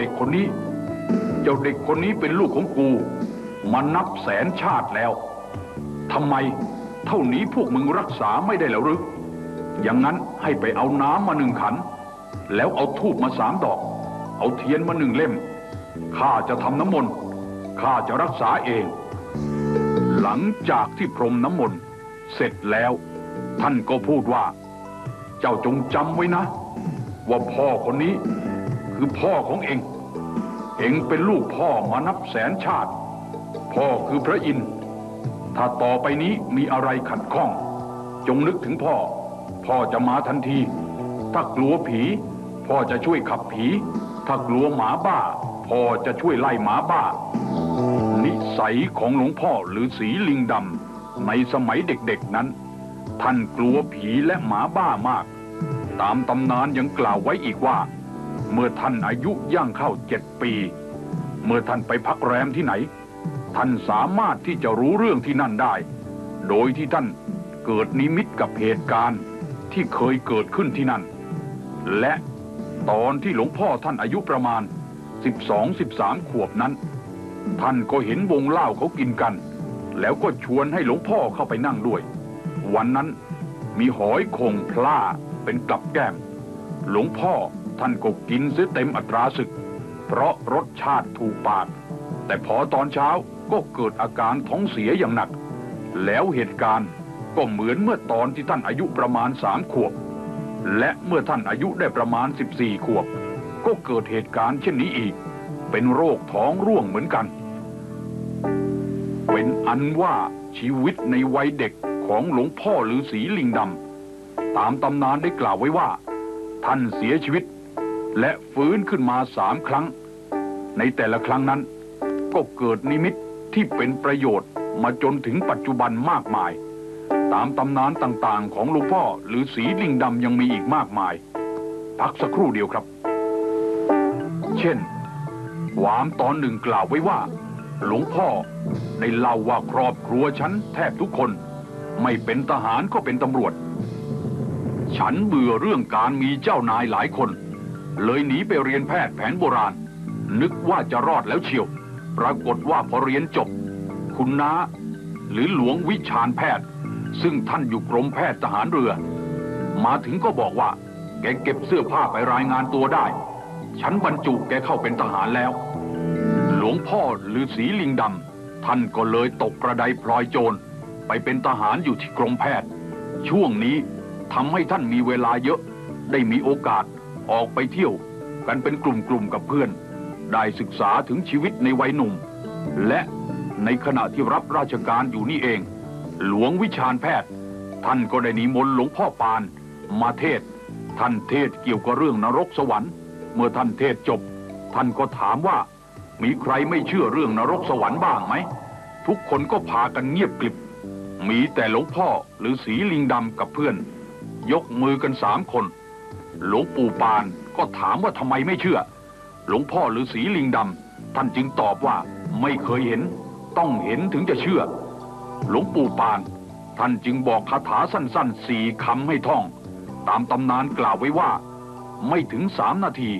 เด็กคนนี้ เจ้าเด็กคนนี้เป็นลูกของกู มานับแสนชาติแล้วทำไมเท่านี้พวกมึงรักษาไม่ได้แล้วหรืออย่างนั้นให้ไปเอาน้ำมาหนึ่งขัน แล้วเอาทูบมาสามดอก เอาเทียนมาหนึ่งเล่มข้าจะทำน้ำมนต์ข้าจะรักษาเอง หลังจากที่พรมน้ำมนต์เสร็จแล้ว ท่านก็พูดว่า เจ้าจงจำไว้นะ ว่าพ่อคนนี้ คือพ่อของเอง เองเป็นลูกพ่อมานับแสนชาติ พ่อคือพระอินทร์ถ้าต่อไปนี้มีอะไรขัดข้อง จงนึกถึงพ่อ พ่อจะมาทันที ถ้ากลัวผี พ่อจะช่วยขับผี ถ้ากลัวหมาบ้า พ่อจะช่วยไล่หมาบ้า นิสัยของหลวงพ่อหรือสีลิงดำในสมัยเด็กๆนั้น ท่านกลัวผีและหมาบ้ามาก ตามตำนานยังกล่าวไว้อีกว่า เมื่อท่านอายุย่างเข้าเจ็ดปี เมื่อท่านไปพักแรมที่ไหน ท่านสามารถที่จะรู้เรื่องที่นั่นได้ โดยที่ท่านเกิดนิมิตกับเหตุการณ์ที่เคยเกิดขึ้นที่นั่น และตอนที่หลวงพ่อท่านอายุประมาณ 12-13 ขวบนั้น ท่านก็เห็นวงเล่าเขากินกัน แล้วก็ชวนให้หลวงพ่อเข้าไปนั่งด้วย วันนั้นมีหอยคงพล่าเป็นกลับแก้ม หลวงพ่อ ท่านก็กินเสียเต็มอัตราศึก เพราะรสชาติถูกปาก แต่พอตอนเช้าก็เกิดอาการท้องเสียอย่างหนัก แล้วเหตุการณ์ก็เหมือนเมื่อตอนที่ท่านอายุประมาณสามขวบ และเมื่อท่านอายุได้ประมาณ 14 ขวบ ก็เกิดเหตุการณ์เช่นนี้อีก เป็นโรคท้องร่วงเหมือนกัน เป็นอันว่าชีวิตในวัยเด็กของหลวงพ่อฤาษีลิงดำตามตำนานได้กล่าวไว้ว่า ท่านเสียชีวิต และฟื้นขึ้นมาสามครั้ง ในแต่ละครั้งนั้น ก็เกิดนิมิตที่เป็นประโยชน์มาจนถึงปัจจุบันมากมาย ตามตำนานต่างๆ ของหลวงพ่อหรือสีลิงดำยังมีอีกมากมาย พักสักครู่เดียวครับ เช่นความตอนหนึ่งกล่าวไว้ว่า หลวงพ่อได้เล่าว่าครอบครัวฉันแทบทุกคน ไม่เป็นทหารก็เป็นตำรวจ ฉันเบื่อเรื่องการมีเจ้านายหลายคน เลยหนีไปเรียนแพทย์แผนโบราณ นึกว่าจะรอดแล้วเชียว ปรากฏว่าพอเรียนจบ คุณน้า หรือหลวงวิชาญแพทย์ ซึ่งท่านอยู่กรมแพทย์ทหารเรือ มาถึงก็บอกว่า แกเก็บเสื้อผ้าไปรายงานตัวได้ ฉันบรรจุแกเข้าเป็นทหารแล้ว หลวงพ่อฤาษีลิงดำท่านก็เลยตกกระไดพลอยโจร ไปเป็นทหารอยู่ที่กรมแพทย์ ช่วงนี้ทำให้ท่านมีเวลาเยอะได้มีโอกาส ออกไปเที่ยวกันเป็นกลุ่มๆกับเพื่อน ได้ศึกษาถึงชีวิตในวัยหนุ่ม และในขณะที่รับราชการอยู่นี่เอง หลวงวิชาญแพทย์ ท่านก็ได้นิมนต์หลวงพ่อปาน มาเทศ ท่านเทศเกี่ยวกับเรื่องนรกสวรรค์ เมื่อท่านเทศจบ ท่านก็ถามว่า มีใครไม่เชื่อเรื่องนรกสวรรค์บ้างไหม ทุกคนก็พากันเงียบกลิบ มีแต่หลวงพ่อหรือสีลิงดำกับเพื่อน ยกมือกันสามคน หลวงปู่ปานก็ถามว่าทำไมไม่เชื่อ หลวงพ่อหรือสีลิงดำท่านจึงตอบว่าไม่เคยเห็น ต้องเห็นถึงจะเชื่อ หลวงปู่ปาน ท่านจึงบอกคาถาสั้นๆสี่คำให้ท่อง ตามตำนานกล่าวไว้ว่า ไม่ถึงสามนาที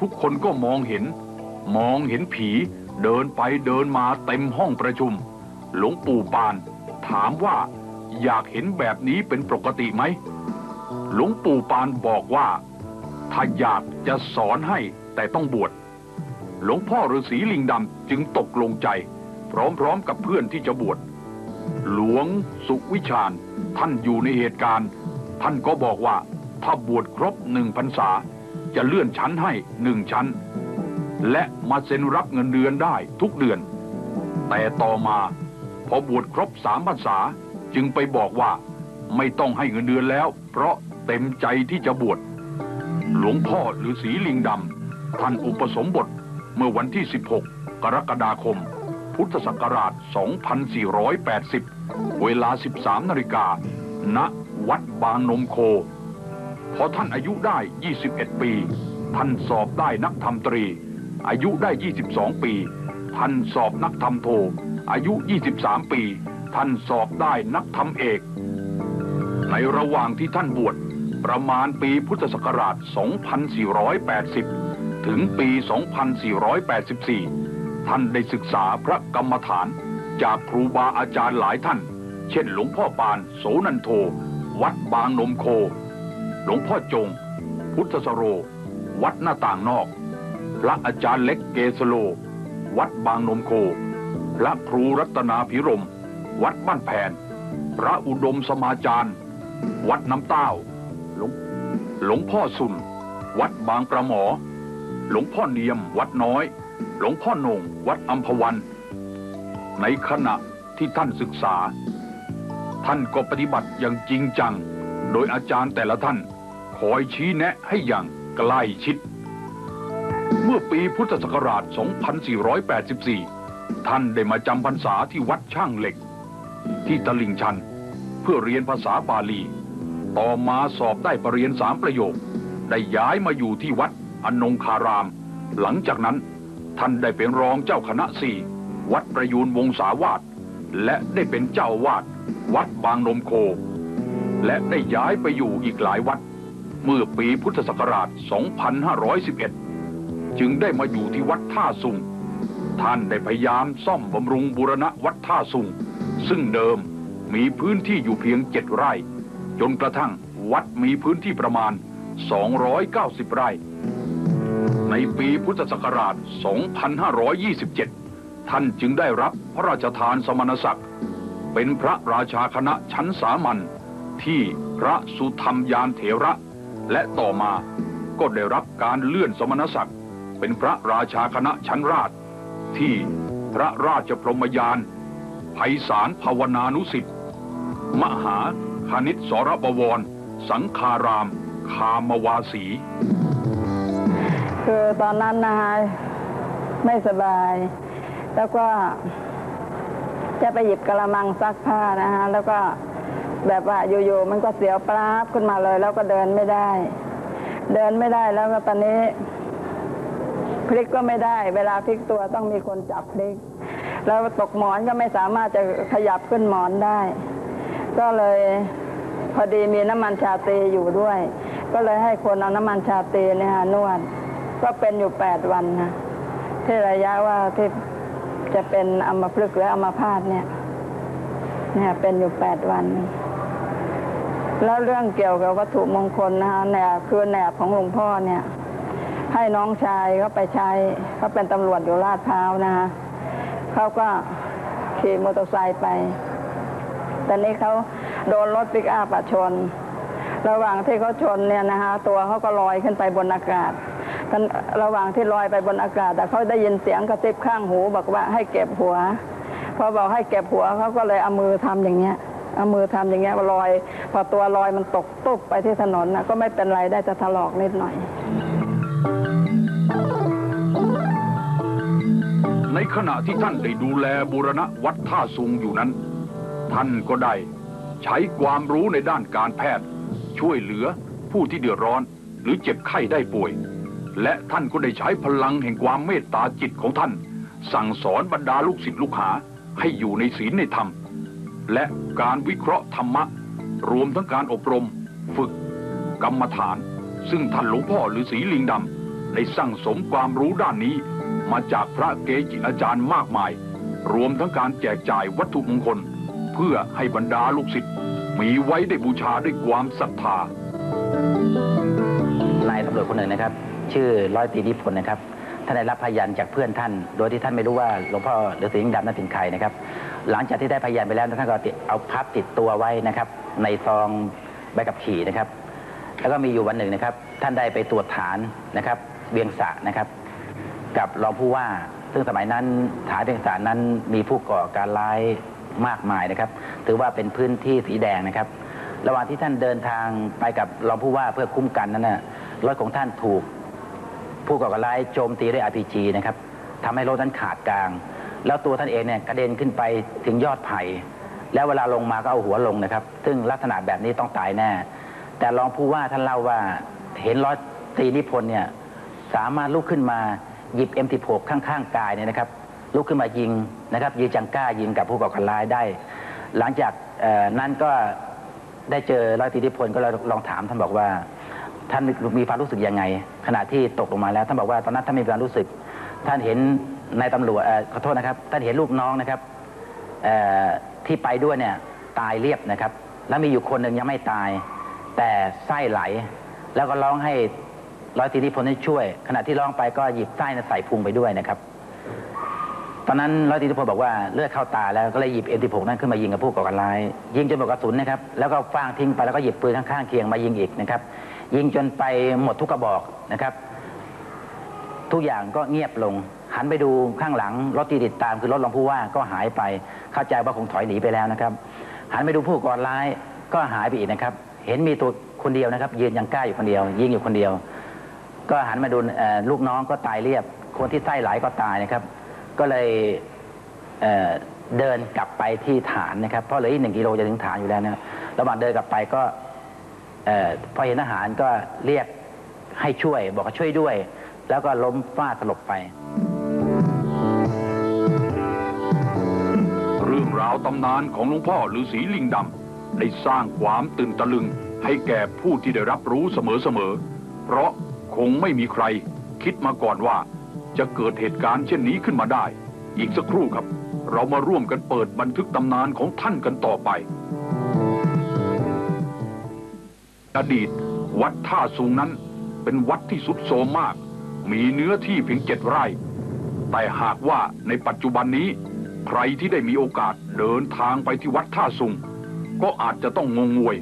ทุกคนก็มองเห็น มองเห็นผีเดินไปเดินมาเต็มห้องประชุม หลวงปู่ปาน ถามว่าอยากเห็นแบบนี้เป็นปกติไหม หลวงปู่ปานบอกว่า ถ้าอยากจะสอนให้แต่ต้องบวช หลวงพ่อฤาษีลิงดำจึงตกลงใจ พร้อมๆกับเพื่อนที่จะบวช หลวงสุวิชาญท่านอยู่ในเหตุการณ์ ท่านก็บอกว่าถ้าบวชครบหนึ่งพรรษา จะเลื่อนชั้นให้หนึ่งชั้น และมาเซ็นรับเงินเดือนได้ทุกเดือน แต่ต่อมาพอบวชครบสามพรรษาจึงไปบอกว่าไม่ต้องให้เงินเดือนแล้ว เพราะ เต็มใจที่จะบวช หลวงพ่อฤาษีลิงดำท่านอุปสมบทเมื่อวันที่ 16 กรกฎาคม พุทธศักราช 2480 เวลา 13 นาฬิกา ณ วัดบางนมโค พอท่านอายุได้ 21 ปี ท่านสอบได้นักธรรมตรี อายุได้ 22 ปี ท่านสอบนักธรรมโท อายุ 23 ปี ท่านสอบได้นักธรรมเอก ในระหว่างที่ท่านบวช ประมาณปีพุทธศักราช 2480 ถึงปี 2484 ท่านได้ศึกษาพระกรรมฐาน จากครูบาอาจารย์หลายท่าน เช่นหลวงพ่อปานโสนันโท วัดบางนมโค หลวงพ่อจง พุทธสโร วัดหน้าต่างนอก พระอาจารย์เล็กเกสโล วัดบางนมโค พระครูรัตนาพิรม วัดบ้านแผน พระอุดมสมาจารย์ วัดน้ำเต้า หลวงพ่อสุน วัดบางประหมอ หลวงพ่อเนียม วัดน้อย หลวงพ่อโหนงวัดอัมพวัน ในขณะที่ท่านศึกษา ท่านก็ปฏิบัติอย่างจริงจัง โดยอาจารย์แต่ละท่านคอยชี้แนะให้อย่างใกล้ชิด เมื่อปีพุทธศักราช 2484 ท่านได้มาจำพรรษาที่วัดช่างเหล็ก ที่ตลิ่งชัน เพื่อเรียนภาษาบาลี ต่อมาสอบได้ปรริญญาสามประโยค ได้ย้ายมาอยู่ที่วัดอนงคาราม หลังจากนั้นท่านได้เป็นรองเจ้าคณะสี่วัดประยูนวงศาวาสและได้เป็นเจ้าวาดวัดบางนมโค และได้ย้ายไปอยู่อีกหลายวัด เมื่อปีพุทธศักราช 2511 จึงได้มาอยู่ที่วัดท่าสุง ท่านได้พยายามซ่อมบำรุงบูรณะวัดท่าสุง ซึ่งเดิมมีพื้นที่อยู่เพียงเจ็ดไร่ จนกระทั่งวัดมีพื้นที่ประมาณ 290 ไร่ ในปีพุทธศักราช 2527 ท่านจึงได้รับพระราชทานสมณศักดิ์ เป็นพระราชาคณะชั้นสามัญที่พระสุธรรมยานเถระ และต่อมาก็ได้รับการเลื่อนสมณศักดิ์ เป็นพระราชาคณะชั้นราช ที่พระราชพรหมยานไพศาลภาวนานุสิทธิ์มหา คณิตสรบวร สังคาราม คามวาสี คือตอนนั้นนะคะไม่สบาย แล้วก็จะไปหยิบกระมังซักผ้านะคะแล้วก็แบบว่าอยู่ๆมันก็เสียวปลาบขึ้นมาเลย แล้วก็เดินไม่ได้ เดินไม่ได้แล้วก็ตอนนี้พลิกก็ไม่ได้ เวลาพลิกตัวต้องมีคนจับพลิก แล้วตกหมอนก็ไม่สามารถจะขยับขึ้นหมอนได้ ก็เลยพอดีมีน้ำมันชาเตอยู่ด้วย ก็เลยให้คนเอาน้ำมันชาเตเนี่ยค่ะนวด ก็เป็นอยู่แปดวันนะที่ระยะว่าที่จะเป็นอัมพฤกษ์และอัมพาตเนี่ยเนี่ยเป็นอยู่แปดวัน แล้วเรื่องเกี่ยวกับวัตถุมงคลนะคะแหนบคือแหนบของหลวงพ่อเนี่ย ให้น้องชายเขาไปใช้เขาเป็นตำรวจอยู่ลาดพร้าวนะคะเขาก็ขี่มอเตอร์ไซค์ไป ต่นี้เขาโดนรถปิกอัพอะชน ระหว่างที่เขาชนเนี่ยนะคะตัวเขาก็ลอยขึ้นไปบนอากาศท่านระหว่างที่ลอยไปบนอากาศแต่เขาได้ยินเสียงกระซิบข้างหูบอกว่าให้เก็บหัว พอบอกให้เก็บหัวเขาก็เลยเอามือทำอย่างเงี้ยเอามือทำอย่างเงี้ยลอย พอตัวลอยมันตกตุ๊บไปที่ถนนนะก็ไม่เป็นไรได้จะถลอกนิดหน่อย ในขณะที่ท่านได้ดูแลบูรณะวัดท่าซุงอยู่นั้น ท่านก็ได้ ใช้ความรู้ในด้านการแพทย์ ช่วยเหลือผู้ที่เดือดร้อน หรือเจ็บไข้ได้ป่วย และท่านก็ได้ใช้พลังแห่งความเมตตาจิตของท่าน สั่งสอนบรรดาลูกศิษย์ลูกหาให้อยู่ในศีลในธรรม และการวิเคราะห์ธรรมะ รวมทั้งการอบรม ฝึก กรรมฐาน ซึ่งท่านหลวงพ่อหรือศรีลิงดำได้สั่งสมความรู้ด้านนี้ มาจากพระเกจิอาจารย์มากมาย รวมทั้งการแจกจ่ายวัตถุมงคล เพื่อให้บรรดาลูกศิษย์มีไว้ได้บูชาด้วยความศรัทธานายตำรวจคนหนึ่งนะครับ ชื่อร้อยตีนิพนธ์นะครับท่านได้รับพยานจากเพื่อนท่าน โดยที่ท่านไม่รู้ว่าหลวงพ่อฤาษีลิงดำนั้นเป็นใครนะครับ หลังจากที่ได้พยานไปแล้วท่านก็เอาพับติดตัวไว้นะครับ ในซองใบขับขี่นะครับ แล้วก็มีอยู่วันหนึ่งนะครับ ท่านได้ไปตรวจฐานนะครับเวียงสะนะครับ กับรองผู้ว่า ซึ่งสมัยนั้นฐานเวียงสะนั้นมีผู้ก่อการร้าย มากมายนะครับ ถือว่าเป็นพื้นที่สีแดงนะครับ ระหว่างที่ท่านเดินทางไปกับรองผู้ว่าเพื่อคุ้มกันนั้นนะรถของท่านถูก ผู้ก่อการร้ายโจมตีด้วย RPG นะครับทำให้รถนั้นขาดกลาง แล้วตัวท่านเองเนี่ยกระเด็นขึ้นไปถึงยอดไผ่แล้วเวลาลงมาก็เอาหัวลงนะครับ ซึ่งลักษณะแบบนี้ต้องตายแน่ แต่รองผู้ว่าท่านเล่าว่าเห็นร้อยตรีนิพนธ์เนี่ยสามารถลุกขึ้นมาหยิบ M16 ข้างๆกายเนี่ยนะครับ ลุกขึ้นมายิงนะครับยิงจังก้ายิงกับผู้ก่อการร้ายได้ หลังจากนั้นก็ได้เจอร้อยตรีนิพนธ์ก็เลยลองถามท่านบอกว่า ท่านมีความรู้สึกยังไง ขณะที่ตกลงมาแล้วท่านบอกว่าตอนนั้นท่านมีความรู้สึก ท่านเห็นนายตำรวจขอโทษนะครับ ท่านเห็นลูกน้องนะครับที่ไปด้วยเนี่ยตายเรียบนะครับ แล้วมีอยู่คนหนึ่งยังไม่ตาย แต่ไส้ไหล แล้วก็ร้องให้ร้อยตรีนิพนธ์ให้ช่วย ขณะที่ร้องไปก็หยิบไส้ใส่พุงไปด้วยนะครับ ตอนนั้นร้อยตรีนิพนธ์บอกว่าเลือดเข้าตาแล้วก็เลยหยิบเอ็มสิบหกนั้นขึ้นมายิงกับผู้ก่อการร้าย ยิงจนหมดกระสุนนะครับแล้วก็ฟางทิ้งไปแล้วก็หยิบปืนข้างๆเคียงมายิงอีกนะครับยิงจนไปหมดทุกกระบอกนะครับ ทุกอย่างก็เงียบลง หันไปดูข้างหลังรถที่ติดตามคือรถรองผู้ว่าก็หายไปเข้าใจว่าคงถอยหนีไปแล้วนะครับ หันไปดูผู้ก่อร้ายก็หายไปอีกนะครับ เห็นมีตัวคนเดียวนะครับ ยืนยังกล้าอยู่คนเดียว ยิงอยู่คนเดียว ก็หันมาดูลูกน้องก็ตายเรียบ คนที่ไส้ไหลก็ตายนะครับ ก็เลยเเดินกลับไปที่ฐานนะครับ เพราะเหลืออีกหนึ่งกิโลจะถึงฐานอยู่แล้วนะครับระหว่างเดินกลับไปก็อพอเห็นทหารก็เรียกให้ช่วย บอกว่าช่วยด้วย แล้วก็ล้มฟาดสลบไป เรื่องราวตำนานของหลวงพ่อฤาษีลิงดำได้สร้างความตื่นตะลึงให้แก่ผู้ที่ได้รับรู้เสมอๆ เพราะคงไม่มีใครคิดมาก่อนว่า จะเกิดเหตุการณ์เช่นนี้ขึ้นมาได้ อีกสักครู่ครับ เรามาร่วมกันเปิดบันทึกตำนานของท่านกันต่อไป อดีต วัดท่าสูงนั้น เป็นวัดที่สุดโทมมาก มีเนื้อที่เพียงเจ็ดไร่ แต่หากว่าในปัจจุบันนี้ ใครที่ได้มีโอกาสเดินทางไปที่วัดท่าสุง ก็อาจจะต้องงงงวย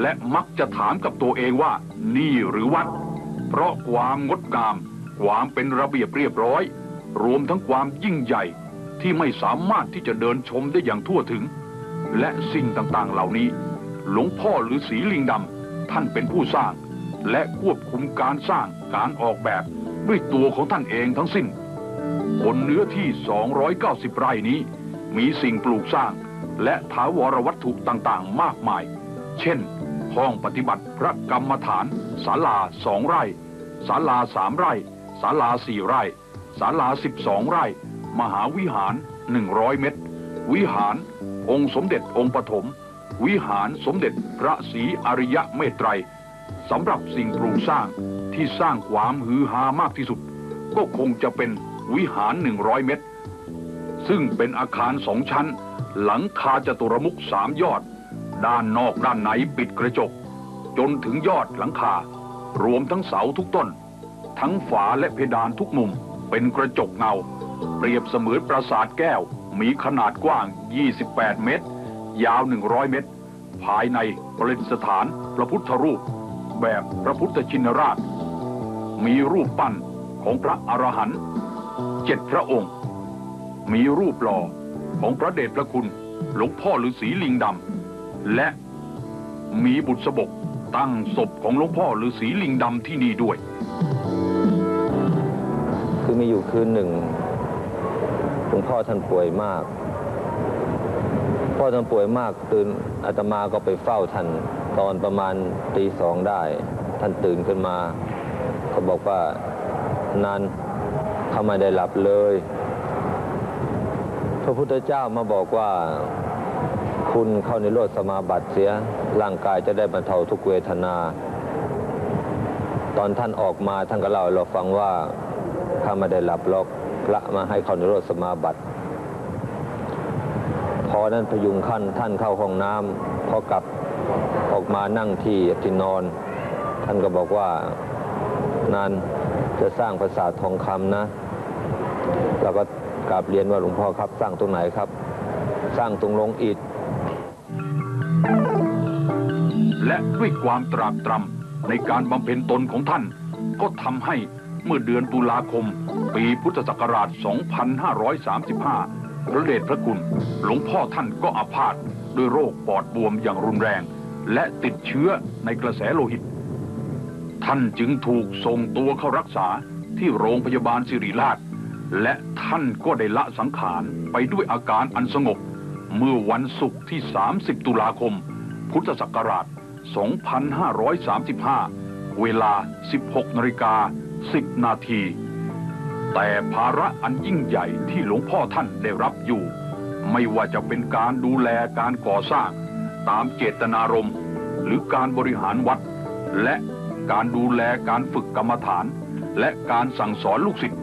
และมักจะถามกับตัวเองว่านี่หรือวัด เพราะความงดงาม ความเป็นระเบียบเรียบร้อย รวมทั้งความยิ่งใหญ่ที่ไม่สามารถที่จะเดินชมได้อย่างทั่วถึง และสิ่งต่างๆเหล่านี้ หลวงพ่อฤาษีลิงดำท่านเป็นผู้สร้าง และควบคุมการสร้างการออกแบบด้วยตัวของท่านเองทั้งสิ้น บนเนื้อที่ 290 ไร่นี้ มีสิ่งปลูกสร้าง และถาวรวัตถุต่างๆ มากมาย เช่น ห้องปฏิบัติพระกรรมฐานศาลาสองไร่ศาลาสามไร่ ศาลาสี่ไร่ศาลาสิบสองไร่ มหาวิหาร100เมตร วิหาร องค์สมเด็จองค์ปฐม วิหารสมเด็จพระศรีอริยะเมตไตรสำหรับสิ่งปลูกสร้างที่สร้างความฮือฮามากที่สุด ก็คงจะเป็นวิหาร100เมตร ซึ่งเป็นอาคารสองชั้น หลังคาจตุรมุขสามยอด ด้านนอกด้านในปิดกระจก จนถึงยอดหลังคา รวมทั้งเสาทุกต้น ทั้งฝาและเพดานทุกมุม เป็นกระจกเงา เปรียบเสมือนปราสาทแก้ว มีขนาดกว้าง 28 เมตร ยาว 100 เมตร ภายในประดิษฐานพระพุทธรูป แบบพระพุทธชินราช มีรูปปั้นของพระอรหันต์เจ็ดพระองค์ มีรูปหล่อของพระเดชพระคุณหลวงพ่อฤาษีลิงดำและมีบุตรสบกตั้งศพของหลวงพ่อฤาษีลิงดำที่นี่ด้วย คือมีอยู่คืนหนึ่งหลวงพ่อท่านป่วยมาก พ่อท่านป่วยมากตื่นอาตมาก็ไปเฝ้าท่านตอนประมาณตีสองได้ ท่านตื่นขึ้นมาก็บอกว่านานเขาไมได้หลับเลย พระพุทธเจ้ามาบอกว่าคุณเข้าในโลดสมาบัติเสียร่างกายจะได้บรรเทาทุกเวทนา ตอนท่านออกมาท่านก็เล่าให้เราฟังว่า ข้าไม่ได้หลับล็อกพระมาให้เข้าในรธสมาบัติ พอนั้นพยุงขั้นท่านเข้าห้องน้ำพอกลับออกมานั่งที่ที่นอน ท่านก็บอกว่านานจะสร้างปราสาททองคำนะเราก็กราบเรียนว่าหลวงพ่อครับ สร้างตรงไหนครับ สร้างตรงลงอิฐและด้วยความตรากตรำในการบำเพ็ญตนของท่าน ก็ทำให้ เมื่อเดือนตุลาคม ปีพุทธศักราช 2535 พระเดชพระคุณ หลวงพ่อท่านก็อาพาธด้วยโรคปอดบวมอย่างรุนแรง และติดเชื้อในกระแสโลหิต ท่านจึงถูกส่งตัวเข้ารักษาที่โรงพยาบาลสิริราช และท่านก็ได้ละสังขารไปด้วยอาการอันสงบ เมื่อวันศุกร์ที่ 30 ตุลาคม พุทธศักราช 2535 เวลา 16นาฬิกา 10นาที แต่ภาระอันยิ่งใหญ่ที่หลวงพ่อท่านได้รับอยู่ ไม่ว่าจะเป็นการดูแลการก่อสร้าง ตามเจตนารมณ์หรือการบริหารวัด และการดูแลการฝึกกรรมฐาน และการสั่งสอนลูกศิษย์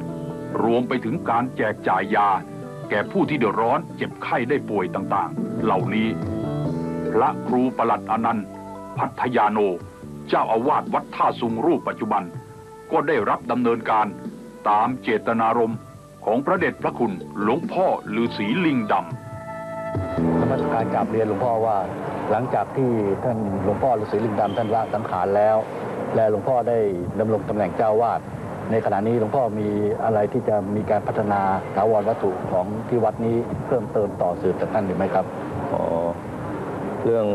รวมไปถึงการแจกจ่ายยา แก่ผู้ที่เดือดร้อนเจ็บไข้ได้ป่วยต่างๆ เหล่านี้ พระครูประหลัดอนันต์ พัทยาโน เจ้าอาวาสวัดท่าสุงรูปปัจจุบัน ก็ได้รับดำเนินการตามเจตนารมณ์ของพระเดชพระคุณหลวงพ่อฤาษีลิงดำนมัสการกราบเรียนหลวงพ่อว่า หลังจากที่ท่านหลวงพ่อฤาษีลิงดำท่านละสังขารแล้ว และหลวงพ่อได้ดำรงตำแหน่งเจ้าวาดในขณะนี้หลวงพ่อมีอะไรที่จะมีการพัฒนาถาวรวัตถุของที่วัดนี้เพิ่มเติมต่อสืบจากท่านหรือไม่ครับอ๋อเรื่อง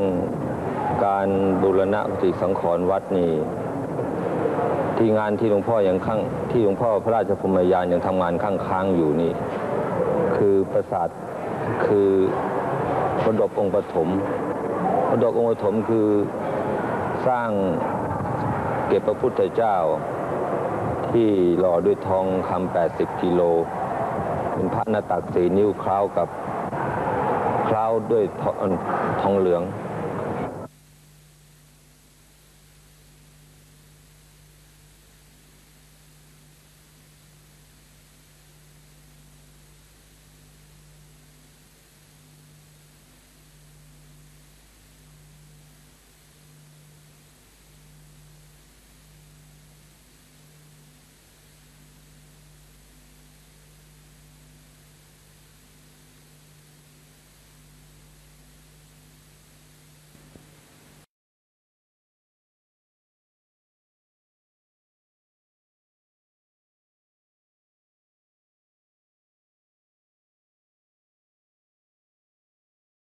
การบูรณะปฏิสังขรณ์วัดนี่ ที่งานที่หลวงพ่อยังข้างที่หลวงพ่อพระราชพรหมยานยังทำงานข้างค้างอยู่นี่ คือปราสาทคือพระดบองค์ปฐมพระดบองค์ปฐมคือสร้างเก็บพระพุทธเจ้า ที่หล่อด้วยทองคำ80กิโลเป็นพระนาตักสีนิ้วคล้าวกับคล้าวด้วยทอทองเหลือง